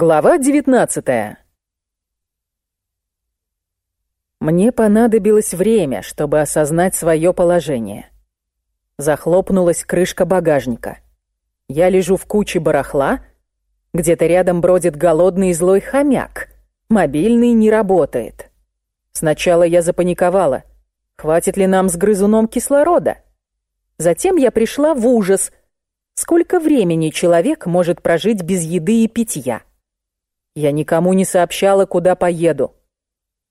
Глава 19 Мне понадобилось время, чтобы осознать свое положение. Захлопнулась крышка багажника. Я лежу в куче барахла, где-то рядом бродит голодный и злой хомяк. Мобильный не работает. Сначала я запаниковала. Хватит ли нам с грызуном кислорода? Затем я пришла в ужас. Сколько времени человек может прожить без еды и питья? Я никому не сообщала, куда поеду.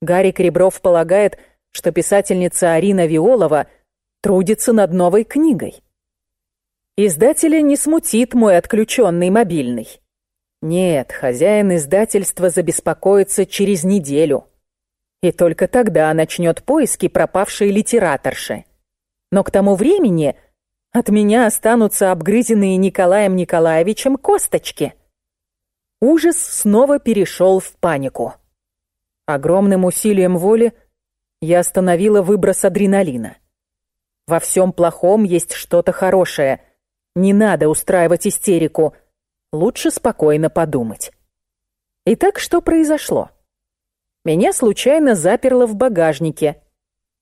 Гарик Ребров полагает, что писательница Арина Виолова трудится над новой книгой. Издателя не смутит мой отключенный мобильный. Нет, хозяин издательства забеспокоится через неделю. И только тогда начнет поиски пропавшей литераторши. Но к тому времени от меня останутся обгрызенные Николаем Николаевичем косточки. Ужас снова перешел в панику. Огромным усилием воли я остановила выброс адреналина. Во всем плохом есть что-то хорошее. Не надо устраивать истерику. Лучше спокойно подумать. Итак, что произошло? Меня случайно заперло в багажнике.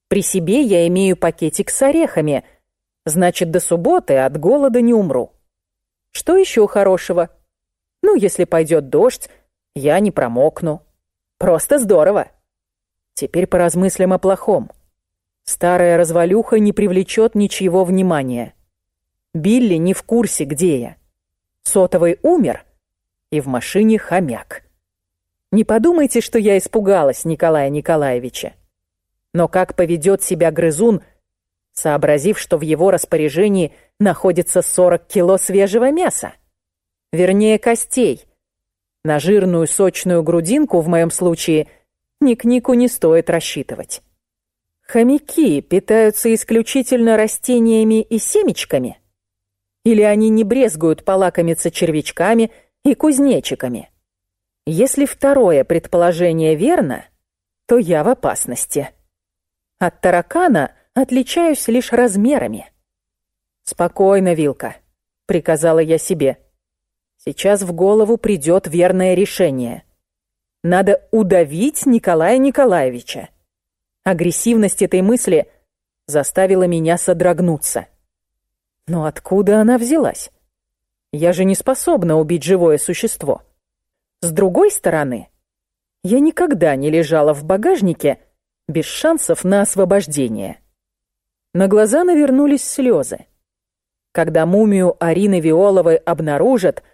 При себе я имею пакетик с орехами. Значит, до субботы от голода не умру. Что еще хорошего? Ну, если пойдет дождь, я не промокну. Просто здорово. Теперь поразмыслим о плохом. Старая развалюха не привлечет ничего внимания. Билли не в курсе, где я. Сотовый умер, и в машине хомяк. Не подумайте, что я испугалась Николая Николаевича. Но как поведет себя грызун, сообразив, что в его распоряжении находится 40 кило свежего мяса? Вернее костей. На жирную сочную грудинку в моем случае Ник-Нику не стоит рассчитывать. Хомяки питаются исключительно растениями и семечками? Или они не брезгуют полакомиться червячками и кузнечиками? Если второе предположение верно, то я в опасности. От таракана отличаюсь лишь размерами. «Спокойно, Вилка», — приказала я себе. Сейчас в голову придет верное решение. Надо удавить Николая Николаевича. Агрессивность этой мысли заставила меня содрогнуться. Но откуда она взялась? Я же не способна убить живое существо. С другой стороны, я никогда не лежала в багажнике без шансов на освобождение. На глаза навернулись слезы. Когда мумию Арины Виоловой обнаружат —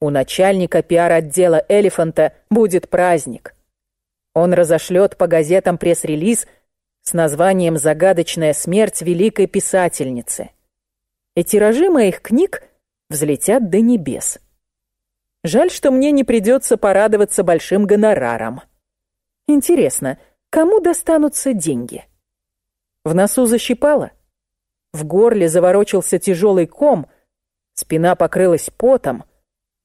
у начальника пиар-отдела «Элефанта» будет праздник. Он разошлет по газетам пресс-релиз с названием «Загадочная смерть великой писательницы». И тиражи моих книг взлетят до небес. Жаль, что мне не придется порадоваться большим гонораром. Интересно, кому достанутся деньги? В носу защипало? В горле заворочился тяжелый ком, спина покрылась потом —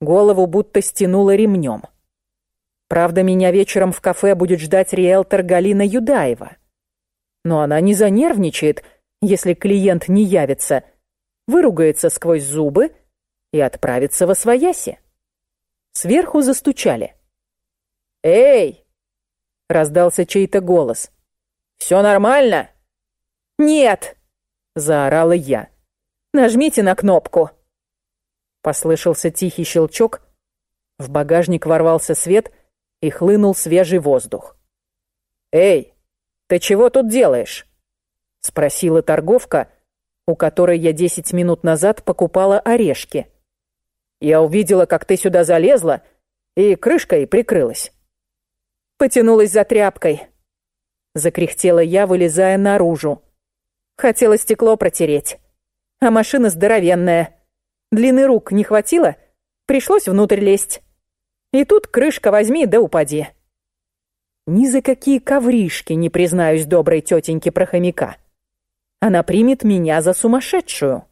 Голову будто стянуло ремнем. Правда, меня вечером в кафе будет ждать риэлтор Галина Юдаева. Но она не занервничает, если клиент не явится, выругается сквозь зубы и отправится во свояси. Сверху застучали. «Эй!» — раздался чей-то голос. «Все нормально?» «Нет!» — заорала я. «Нажмите на кнопку!» Послышался тихий щелчок, в багажник ворвался свет и хлынул свежий воздух. «Эй, ты чего тут делаешь?» — спросила торговка, у которой я десять минут назад покупала орешки. «Я увидела, как ты сюда залезла и крышкой прикрылась». «Потянулась за тряпкой», — закряхтела я, вылезая наружу. «Хотела стекло протереть, а машина здоровенная». Длины рук не хватило, пришлось внутрь лезть. И тут крышка возьми да упади. Ни за какие ковришки не признаюсь доброй тетеньке про хомяка. Она примет меня за сумасшедшую.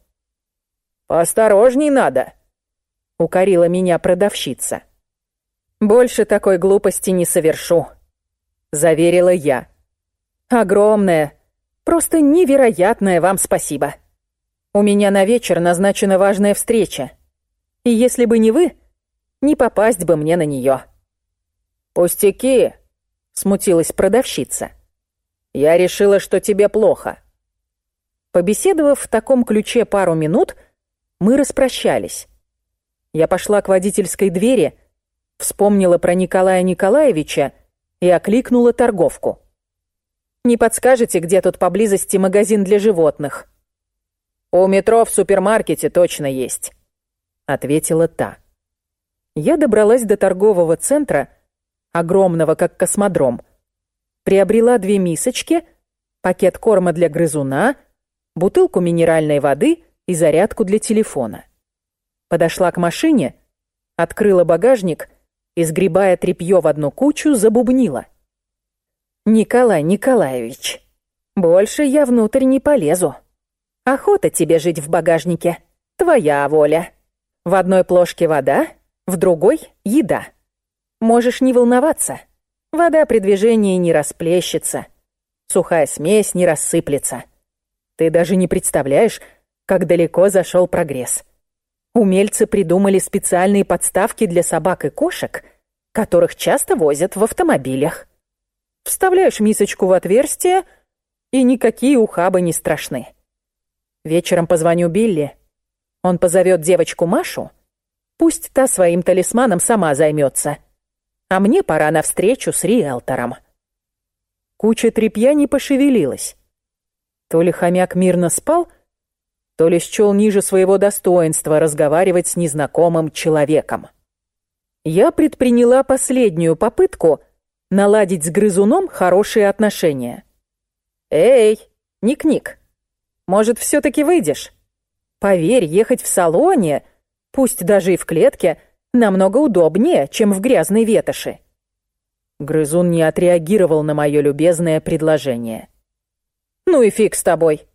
«Поосторожней надо», — укорила меня продавщица. «Больше такой глупости не совершу», — заверила я. «Огромное, просто невероятное вам спасибо». У меня на вечер назначена важная встреча. И если бы не вы, Не попасть бы мне на нее. «Пустяки!» — смутилась продавщица. «Я решила, что тебе плохо». Побеседовав в таком ключе пару минут, мы распрощались. Я пошла к водительской двери, вспомнила про Николая Николаевича и окликнула торговку. «Не подскажете, где тут поблизости магазин для животных?» «У метро в супермаркете точно есть», — ответила та. Я добралась до торгового центра, огромного как космодром, приобрела две мисочки, пакет корма для грызуна, бутылку минеральной воды и зарядку для телефона. Подошла к машине, открыла багажник и, сгребая тряпье в одну кучу, забубнила. «Николай Николаевич, больше я внутрь не полезу. Охота тебе жить в багажнике. Твоя воля. В одной плошке вода, в другой — еда. Можешь не волноваться. Вода при движении не расплещется. Сухая смесь не рассыплется. Ты даже не представляешь, как далеко зашел прогресс. Умельцы придумали специальные подставки для собак и кошек, которых часто возят в автомобилях. Вставляешь мисочку в отверстие, и никакие ухабы не страшны. Вечером позвоню Билли. Он позовет девочку Машу. Пусть та своим талисманом сама займется. А мне пора на встречу с риэлтором. Куча тряпья не пошевелилась. То ли хомяк мирно спал, то ли счел ниже своего достоинства разговаривать с незнакомым человеком. Я предприняла последнюю попытку наладить с грызуном хорошие отношения. «Эй, Ник-Ник, может, все-таки выйдешь? Поверь, ехать в салоне, пусть даже и в клетке, намного удобнее, чем в грязной ветоши». Грызун не отреагировал на мое любезное предложение. «Ну и фиг с тобой»,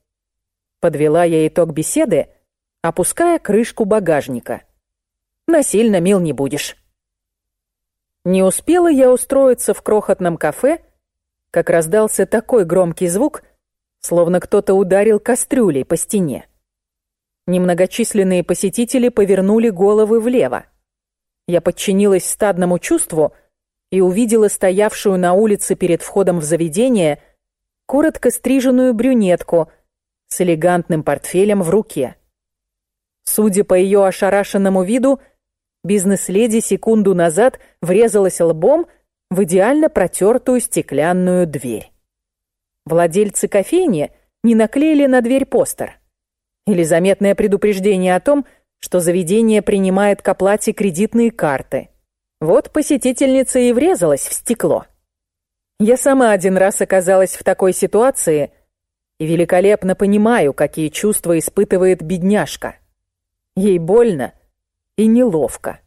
Подвела я итог беседы, опуская крышку багажника. Насильно мил не будешь. Не успела я устроиться в крохотном кафе, как раздался такой громкий звук, словно кто-то ударил кастрюлей по стене. Немногочисленные посетители повернули головы влево. Я подчинилась стадному чувству и увидела стоявшую на улице перед входом в заведение коротко стриженную брюнетку с элегантным портфелем в руке. Судя по ее ошарашенному виду, бизнес-леди секунду назад врезалась лбом в идеально протертую стеклянную дверь. Владельцы кофейни не наклеили на дверь постер. Или заметное предупреждение о том, что заведение принимает к оплате кредитные карты. Вот посетительница и врезалась в стекло. Я сама один раз оказалась в такой ситуации и великолепно понимаю, какие чувства испытывает бедняжка. Ей больно и неловко.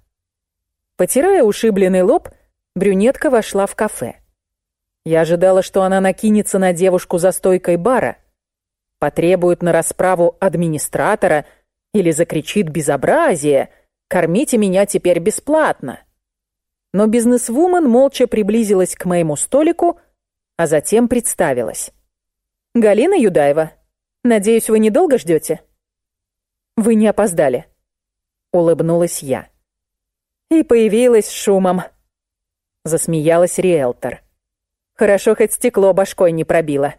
Потирая ушибленный лоб, брюнетка вошла в кафе. Я ожидала, что она накинется на девушку за стойкой бара, потребует на расправу администратора или закричит «безобразие», «кормите меня теперь бесплатно». Но бизнесвумен молча приблизилась к моему столику, а затем представилась. «Галина Юдаева, надеюсь, вы недолго ждете?» «Вы не опоздали», — улыбнулась я. «И появилась шумом», — засмеялась риэлтор. «Хорошо, хоть стекло башкой не пробило».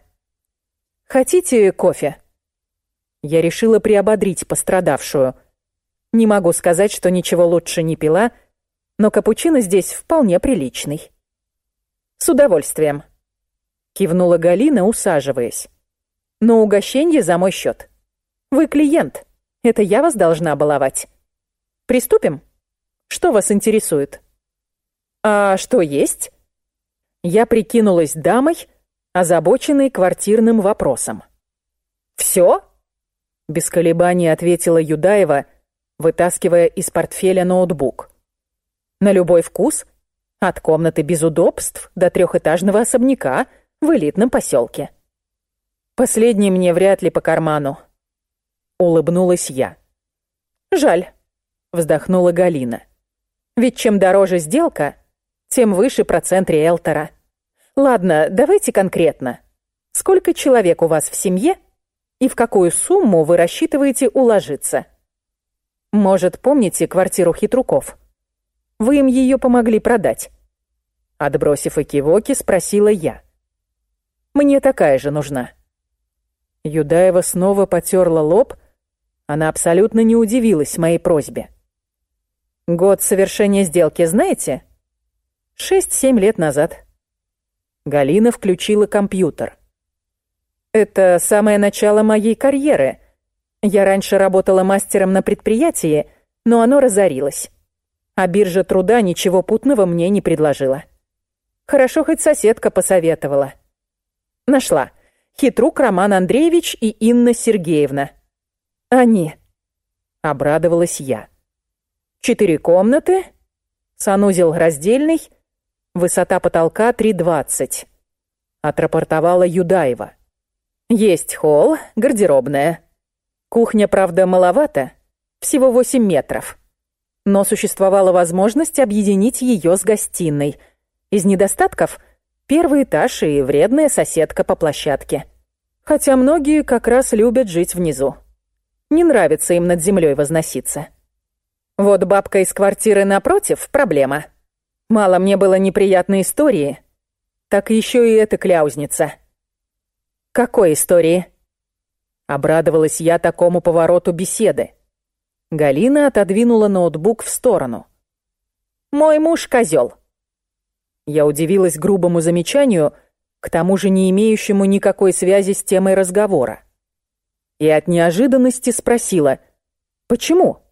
«Хотите кофе?» Я решила приободрить пострадавшую. Не могу сказать, что ничего лучше не пила, но капучино здесь вполне приличный. «С удовольствием», кивнула Галина, усаживаясь. Но угощение за мой счет. Вы клиент. Это я вас должна баловать. Приступим? Что вас интересует? А что есть? Я прикинулась дамой, озабоченной квартирным вопросом. Все? Без колебаний ответила Юдаева, вытаскивая из портфеля ноутбук. На любой вкус, от комнаты без удобств до трехэтажного особняка — в элитном поселке. Последний мне вряд ли по карману. Улыбнулась я. Жаль, вздохнула Галина. Ведь чем дороже сделка, тем выше процент риэлтора. Ладно, давайте конкретно. Сколько человек у вас в семье и в какую сумму вы рассчитываете уложиться? Может, помните квартиру хитруков? Вы им ее помогли продать. Отбросив экивоки, спросила я. Мне такая же нужна. Юдаева снова потерла лоб. Она абсолютно не удивилась моей просьбе. Год совершения сделки знаете? Шесть-семь лет назад. Галина включила компьютер. Это самое начало моей карьеры. Я раньше работала мастером на предприятии, но оно разорилось. А биржа труда ничего путного мне не предложила. Хорошо, хоть соседка посоветовала. Нашла. Хитрук Роман Андреевич и Инна Сергеевна. Они. Обрадовалась я. Четыре комнаты, санузел раздельный, высота потолка 3,20. Отрапортовала Юдаева. Есть холл, гардеробная. Кухня, правда, маловато, всего 8 метров. Но существовала возможность объединить ее с гостиной. Из недостатков — первый этаж и вредная соседка по площадке. Хотя многие как раз любят жить внизу. Не нравится им над землей возноситься. Вот бабка из квартиры напротив — проблема. Мало мне было неприятной истории, так еще и эта кляузница. Какой истории? Обрадовалась я такому повороту беседы. Галина отодвинула ноутбук в сторону. «Мой муж — козел. Я удивилась грубому замечанию, к тому же не имеющему никакой связи с темой разговора. И от неожиданности спросила «Почему?»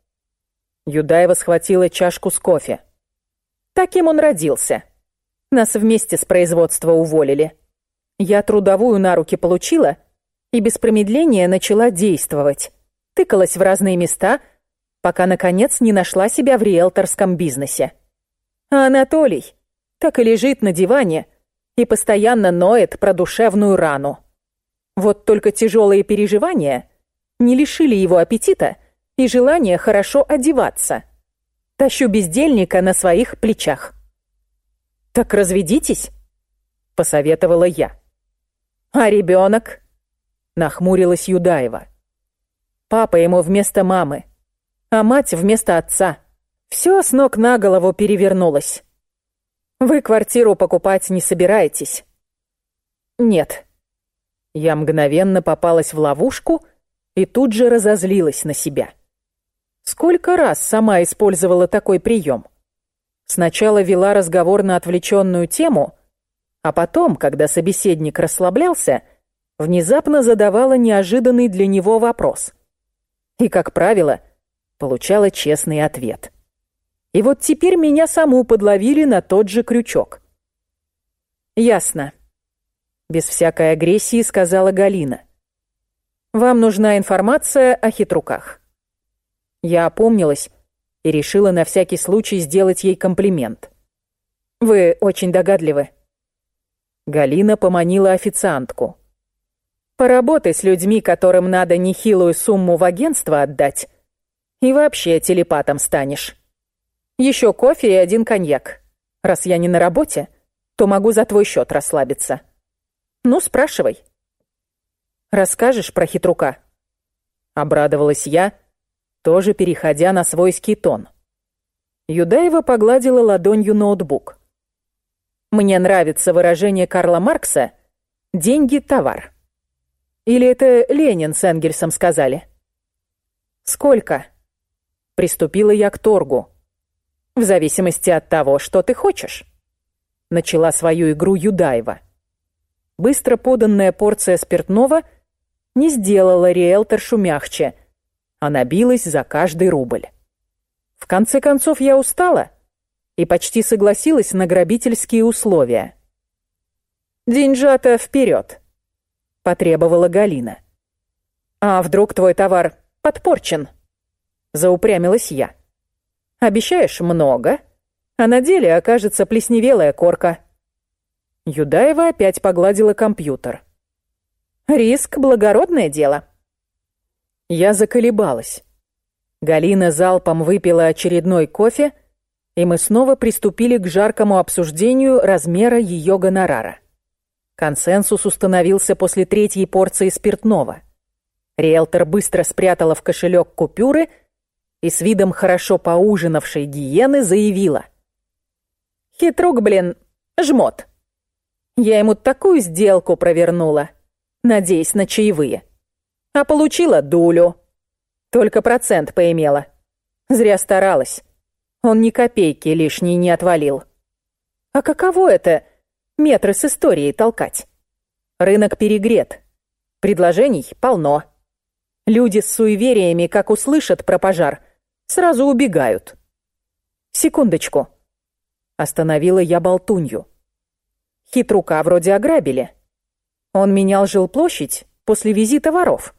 Юдаева схватила чашку с кофе. Таким он родился. Нас вместе с производства уволили. Я трудовую на руки получила и без промедления начала действовать. Тыкалась в разные места, пока, наконец, не нашла себя в риэлторском бизнесе. А Анатолий так и лежит на диване и постоянно ноет про душевную рану. Вот только тяжелые переживания не лишили его аппетита и желание хорошо одеваться. Тащу бездельника на своих плечах. «Так разведитесь», — посоветовала я. «А ребенок?» — нахмурилась Юдаева. «Папа ему вместо мамы, а мать вместо отца. Все с ног на голову перевернулось. Вы квартиру покупать не собираетесь?» «Нет». Я мгновенно попалась в ловушку и тут же разозлилась на себя. Сколько раз сама использовала такой прием? Сначала вела разговор на отвлеченную тему, а потом, когда собеседник расслаблялся, внезапно задавала неожиданный для него вопрос. И, как правило, получала честный ответ. И вот теперь меня саму подловили на тот же крючок. «Ясно», — без всякой агрессии сказала Галина. «Вам нужна информация о хитруках». Я опомнилась и решила на всякий случай сделать ей комплимент. «Вы очень догадливы». Галина поманила официантку. «Поработай с людьми, которым надо нехилую сумму в агентство отдать, и вообще телепатом станешь. Еще кофе и один коньяк. Раз я не на работе, то могу за твой счет расслабиться. Ну, спрашивай». «Расскажешь про хитрука?» Обрадовалась я, тоже переходя на свойский тон. Юдаева погладила ладонью ноутбук. «Мне нравится выражение Карла Маркса «деньги – товар». Или это Ленин с Энгельсом сказали?» «Сколько?» Приступила я к торгу. «В зависимости от того, что ты хочешь». Начала свою игру Юдаева. Быстро поданная порция спиртного не сделала риэлторшу мягче – она билась за каждый рубль. В конце концов, я устала и почти согласилась на грабительские условия. «Деньжата вперед!» — потребовала Галина. «А вдруг твой товар подпорчен?» — заупрямилась я. «Обещаешь много, а на деле окажется плесневелая корка». Юдаева опять погладила компьютер. «Риск — благородное дело». Я заколебалась. Галина залпом выпила очередной кофе, и мы снова приступили к жаркому обсуждению размера ее гонорара. Консенсус установился после третьей порции спиртного. Риэлтор быстро спрятала в кошелек купюры и с видом хорошо поужинавшей гиены заявила — Хитрук, блин, жмот. Я ему такую сделку провернула, надеясь на чаевые. А получила дулю. Только процент поимела. Зря старалась. Он ни копейки лишней не отвалил. А каково это метры с историей толкать? Рынок перегрет. Предложений полно. Люди с суевериями, как услышат про пожар, сразу убегают. Секундочку. Остановила я болтунью. Хитрука вроде ограбили. Он менял жилплощадь после визита воров.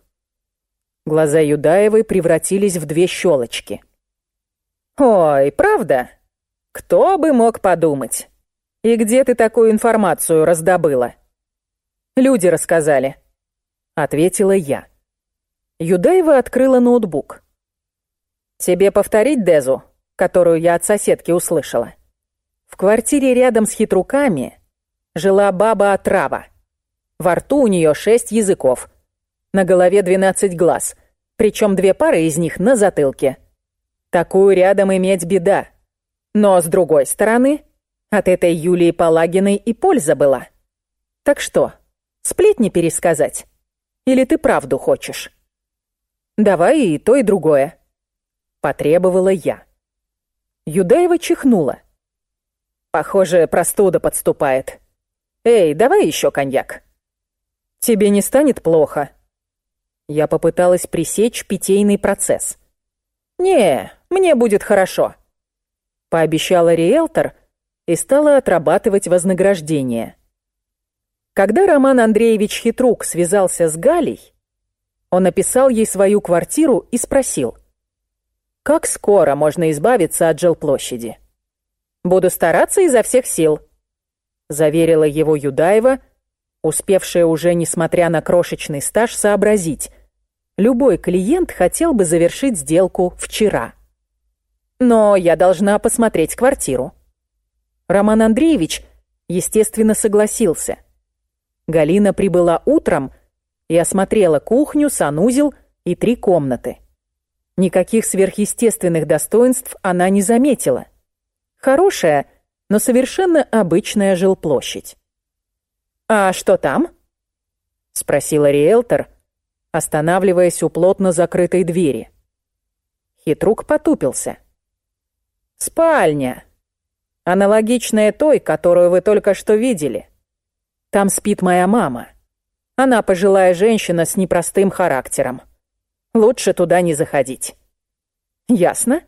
Глаза Юдаевой превратились в две щелочки. «Ой, правда? Кто бы мог подумать? И где ты такую информацию раздобыла?» «Люди рассказали», — ответила я. Юдаева открыла ноутбук. «Тебе повторить Дезу, которую я от соседки услышала?» В квартире рядом с хитруками жила баба Отрава. Во рту у нее шесть языков, на голове двенадцать глаз, причем две пары из них на затылке. Такую рядом иметь беда. Но, с другой стороны, от этой Юлии Палагиной и польза была. Так что, сплетни пересказать? Или ты правду хочешь? Давай и то, и другое. Потребовала я. Юдаева чихнула. Похоже, простуда подступает. Эй, давай еще коньяк. Тебе не станет плохо? Я попыталась пресечь питейный процесс. «Не, мне будет хорошо», — пообещала риэлтор и стала отрабатывать вознаграждение. Когда Роман Андреевич Хитрук связался с Галей, он описал ей свою квартиру и спросил, «Как скоро можно избавиться от жилплощади?» «Буду стараться изо всех сил», — заверила его Юдаева, успевшая уже, несмотря на крошечный стаж, сообразить — Любой клиент хотел бы завершить сделку вчера. Но я должна посмотреть квартиру. Роман Андреевич, естественно, согласился. Галина прибыла утром и осмотрела кухню, санузел и три комнаты. Никаких сверхъестественных достоинств она не заметила. Хорошая, но совершенно обычная жилплощадь. «А что там?» — спросила риэлтор, останавливаясь у плотно закрытой двери. Хитрук потупился. «Спальня. Аналогичная той, которую вы только что видели. Там спит моя мама. Она пожилая женщина с непростым характером. Лучше туда не заходить». «Ясно?»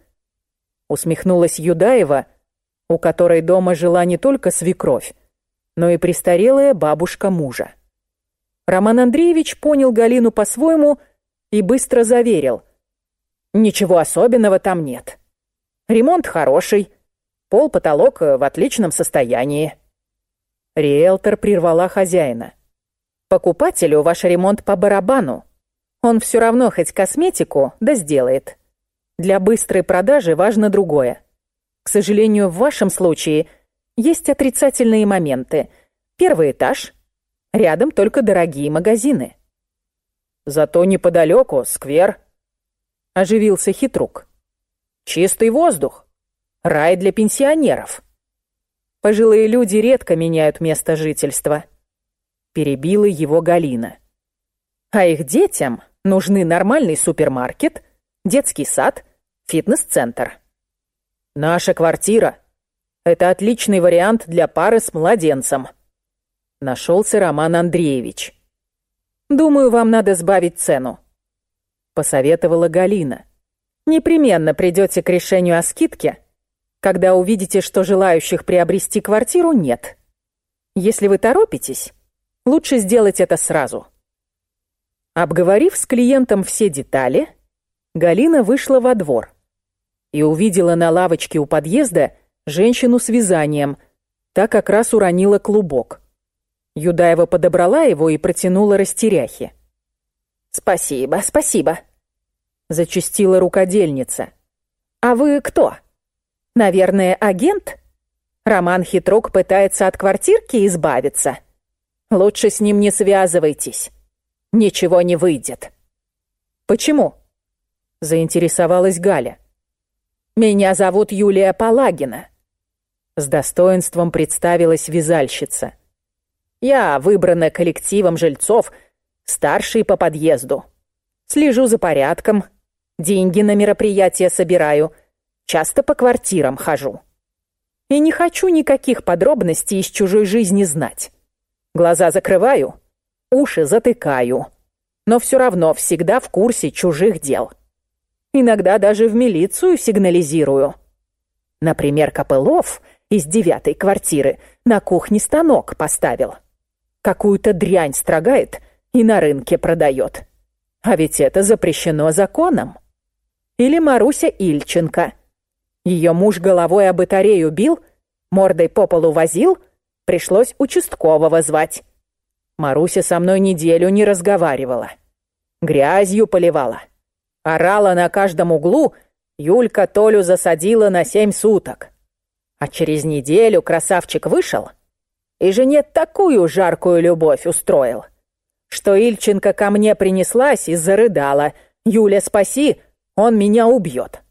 Усмехнулась Юдаева, у которой дома жила не только свекровь, но и престарелая бабушка мужа. Роман Андреевич понял Галину по-своему и быстро заверил. «Ничего особенного там нет. Ремонт хороший, пол-потолок в отличном состоянии». Риэлтор прервала хозяина. «Покупателю ваш ремонт по барабану. Он все равно хоть косметику, да сделает. Для быстрой продажи важно другое. К сожалению, в вашем случае есть отрицательные моменты. Первый этаж, Рядом только дорогие магазины. Зато неподалеку сквер. Оживился хитрук. Чистый воздух. Рай для пенсионеров. Пожилые люди редко меняют место жительства. Перебила его Галина. А их детям нужны нормальный супермаркет, детский сад, фитнес-центр. Наша квартира — это отличный вариант для пары с младенцем. Нашелся Роман Андреевич. «Думаю, вам надо сбавить цену», — посоветовала Галина. «Непременно придете к решению о скидке, когда увидите, что желающих приобрести квартиру нет. Если вы торопитесь, лучше сделать это сразу». Обговорив с клиентом все детали, Галина вышла во двор и увидела на лавочке у подъезда женщину с вязанием, та как раз уронила клубок. Юдаева подобрала его и протянула растеряхе. «Спасибо, спасибо», — зачастила рукодельница. «А вы кто? Наверное, агент? Роман Хитрок пытается от квартирки избавиться. Лучше с ним не связывайтесь. Ничего не выйдет». «Почему?» — заинтересовалась Галя. «Меня зовут Юлия Палагина. С достоинством представилась вязальщица. Я выбрана коллективом жильцов, старший по подъезду. Слежу за порядком, деньги на мероприятия собираю, часто по квартирам хожу. И не хочу никаких подробностей из чужой жизни знать. Глаза закрываю, уши затыкаю, но все равно всегда в курсе чужих дел. Иногда даже в милицию сигнализирую. Например, Копылов из девятой квартиры на кухне станок поставил. Какую-то дрянь строгает и на рынке продает. А ведь это запрещено законом. Или Маруся Ильченко. Ее муж головой о батарею бил, мордой по полу возил, пришлось участкового звать. Маруся со мной неделю не разговаривала. Грязью поливала. Орала на каждом углу, Юлька Толю засадила на семь суток. А через неделю красавчик вышел и жене такую жаркую любовь устроил — что Ильченко ко мне принеслась и зарыдала. «Юля, спаси, он меня убьет».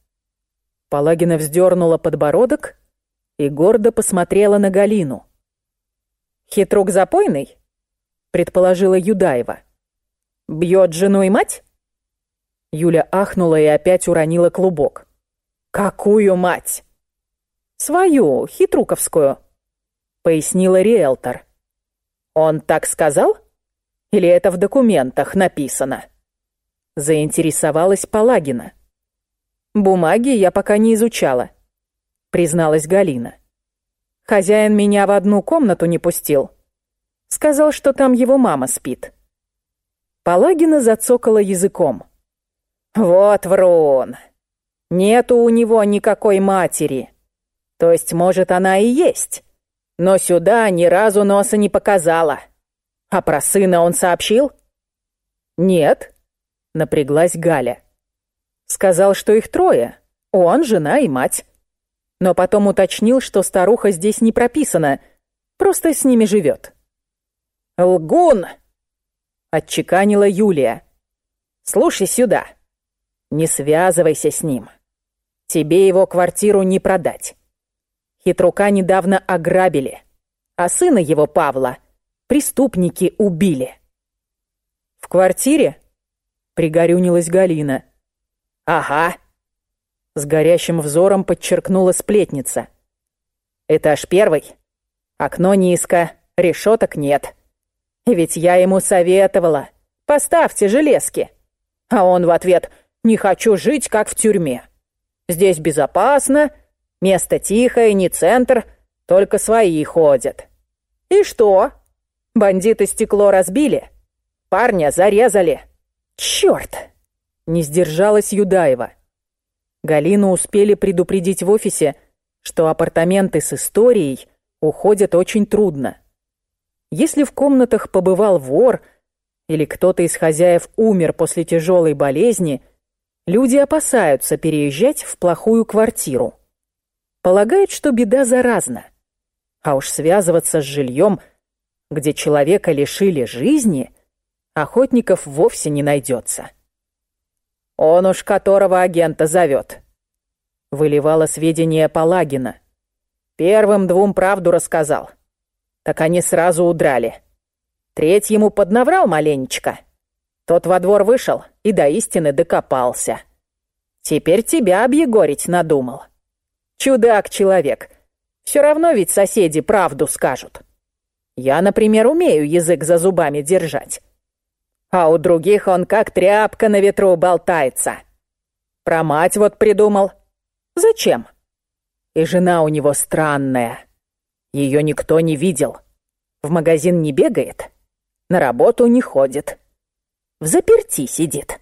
Палагина вздернула подбородок и гордо посмотрела на Галину. «Хитрук запойный?» — предположила Юдаева. «Бьет жену и мать?» Юля ахнула и опять уронила клубок. «Какую мать?» «Свою, хитруковскую», — пояснила риэлтор. «Он так сказал?» Или это в документах написано?» Заинтересовалась Палагина. «Бумаги я пока не изучала», — призналась Галина. «Хозяин меня в одну комнату не пустил. Сказал, что там его мама спит». Палагина зацокала языком. «Вот врун! Нету у него никакой матери. То есть, может, она и есть, но сюда ни разу носа не показала». А про сына он сообщил? Нет, напряглась Галя. Сказал, что их трое. Он, жена и мать. Но потом уточнил, что старуха здесь не прописана, просто с ними живет. «Лгун!» — отчеканила Юлия. «Слушай сюда. Не связывайся с ним. Тебе его квартиру не продать. Хитрука недавно ограбили, а сына его, Павла, преступники убили. В квартире? Пригорюнилась Галина. Ага. С горящим взором подчеркнула сплетница. Этаж первый. Окно низко, решеток нет. Ведь я ему советовала. Поставьте железки. А он в ответ «Не хочу жить, как в тюрьме. Здесь безопасно, место тихое, не центр, только свои ходят». «И что?» Бандиты стекло разбили, парня зарезали. Черт! Не сдержалась Юдаева. Галину успели предупредить в офисе, что апартаменты с историей уходят очень трудно. Если в комнатах побывал вор или кто-то из хозяев умер после тяжелой болезни, люди опасаются переезжать в плохую квартиру. Полагают, что беда заразна. А уж связываться с жильем – где человека лишили жизни, охотников вовсе не найдется. «Он уж которого агента зовет», — выливала сведения Палагина. «Первым двум правду рассказал. Так они сразу удрали. Третьему поднаврал маленечко. Тот во двор вышел и до истины докопался. Теперь тебя объегорить надумал. Чудак-человек. Все равно ведь соседи правду скажут». Я, например, умею язык за зубами держать. А у других он как тряпка на ветру болтается. Про мать вот придумал. Зачем? И жена у него странная. Ее никто не видел. В магазин не бегает, на работу не ходит. В заперти сидит.